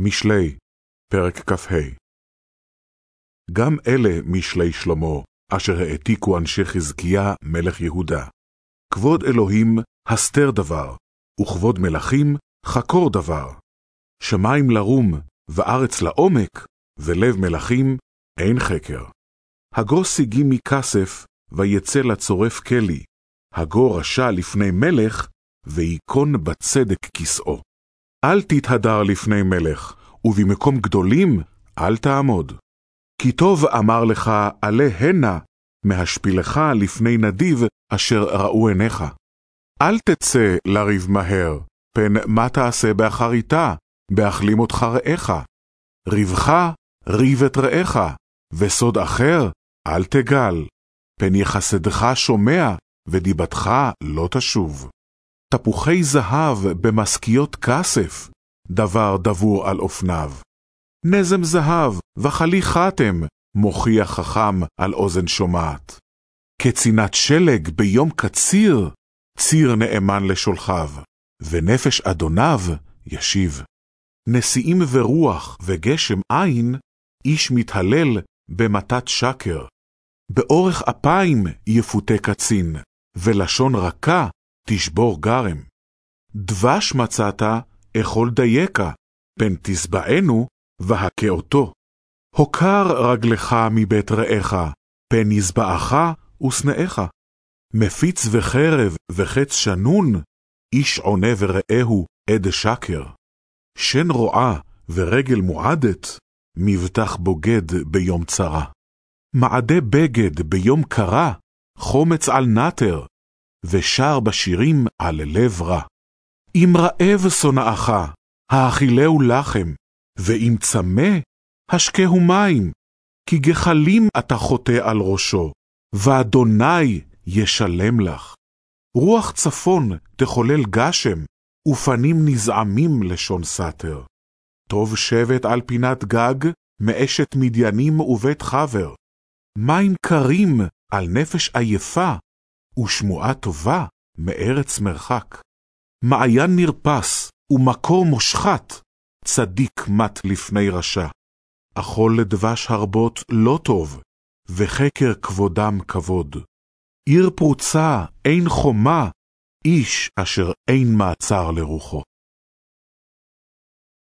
משלי, פרק כ"ה גם אלה משלי שלמה, אשר העתיקו אנשי חזקיה מלך יהודה. כבוד אלוהים, הסתר דבר, וכבוד מלכים, חקור דבר. שמים לרום, וארץ לעומק, ולב מלכים, אין חקר. הגו סיגי מכסף, ויצא לצורף כלי. הגו רשע לפני מלך, וייכון בצדק כסאו. אל תתהדר לפני מלך, ובמקום גדולים אל תעמוד. כי טוב אמר לך, עלה הנה, מהשפילך לפני נדיב אשר ראו עיניך. אל תצא לריב מהר, פן מה תעשה באחריתה, באכלים אותך רעך. ריבך, ריב את רעך, וסוד אחר, אל תגל. פן יחסדך שומע, ודיבתך לא תשוב. תפוחי זהב במשכיות כסף, דבר דבור על אופניו. נזם זהב וחלי חתם, מוכיח חכם על אוזן שומעת. כצינת שלג ביום קציר, ציר נאמן לשולחיו, ונפש אדוניו ישיב. נשיאים ורוח וגשם אין, איש מתהלל במתת שקר. באורך אפיים יפותה קצין, ולשון רכה תשבור גרם. דבש מצאת, אכול דייקה, פן תשבענו, והכה אותו. הוקר רגלך מבית רעך, פן יזבעך ושנאיך. מפיץ וחרב וחץ שנון, איש עונה ורעהו עד שקר. שן רועה ורגל מועדת, מבטח בוגד ביום צרה. מעדה בגד ביום קרה, חומץ על נטר, ושר בשירים על לב רע. אם רעב שונאך, האכילהו לחם, ואם צמא, השקהו מים, כי גחלים אתה חוטא על ראשו, ואדוני ישלם לך. רוח צפון תחולל גשם, ופנים נזעמים לשון סתר. טוב שבט על פינת גג, מאשת מדיינים ובית חבר. מים קרים על נפש עייפה, ושמועה טובה מארץ מרחק. מעיין נרפס ומקור מושחת, צדיק מת לפני רשע. אכול לדבש הרבות לא טוב, וחקר כבודם כבוד. עיר פרוצה, אין חומה, איש אשר אין מעצר לרוחו.